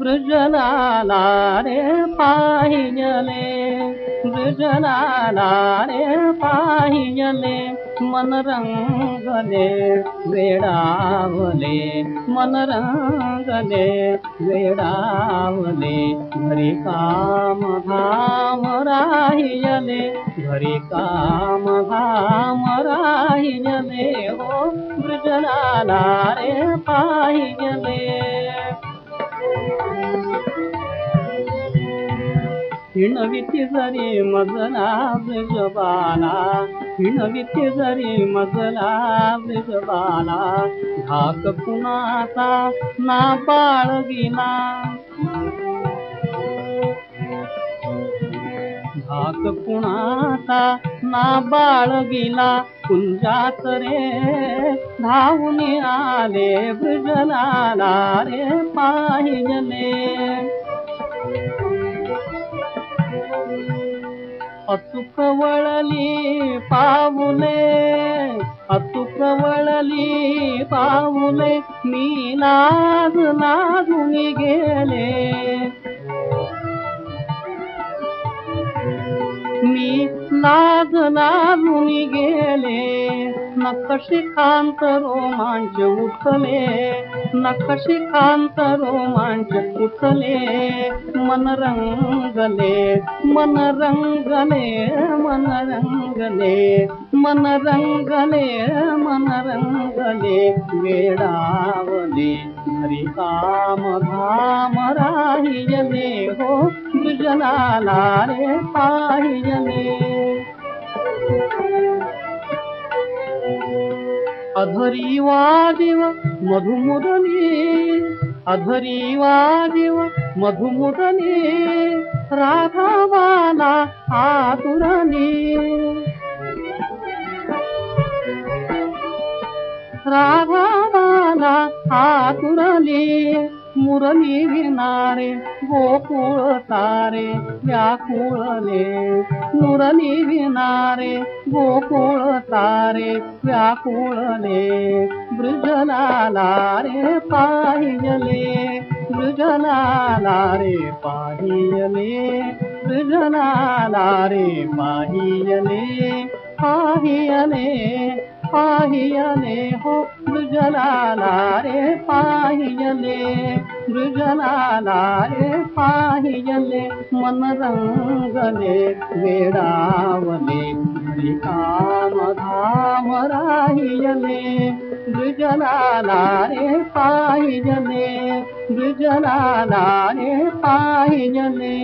ब्रजलाला रे पाहिजले ब्रजलाला रे पाहिजले मन रंगले वेडावले मन रंगले वेडावले घरी काम धाम राहिजले घरी काम धाम ब्रजलाला रे गेले हिणविती जरी मजला ब्रजबाला हिणविती जरी मजला ब्रजबाला धाक कुणाचा ना बाळगिला धाक कुणाचा ना बाळगिला कुंजात रे धावून आले ब्रजलाला रे पाहिजले अचूक वळली पाऊले अचूक वळली पाऊले मी लाज लागून गेले. मी लाज लागून गेले. नखशिखांत रोमांच उठले नखशिखांत रोमांच उठले मन रंगले मन रंगले मन रंगले मन रंगले मन रंगले वेडावले हरी काम धाम राहिजले हो ब्रजलाला रे पाहिजले अधरी वादिव मधुमुदनी. अधरी वादिव मधुमुदनी. राघवाला आतुरनी. राघवाला आतुरली मुरली विनारे गोकुळ तारे व्याकुळले मुरली विनारे गोकुळ तारे व्याकुळले ब्रजलाला रे पाहिजले ब्रजलाला रे पाहिजले ब्रजलाला रे पाहिजले पाहिजले पाहिजले हो. ब्रजलाला रे पाहिजले جنا ناري پائي من رنگ وي ڪانائي ڏجنا ناري پائي جلي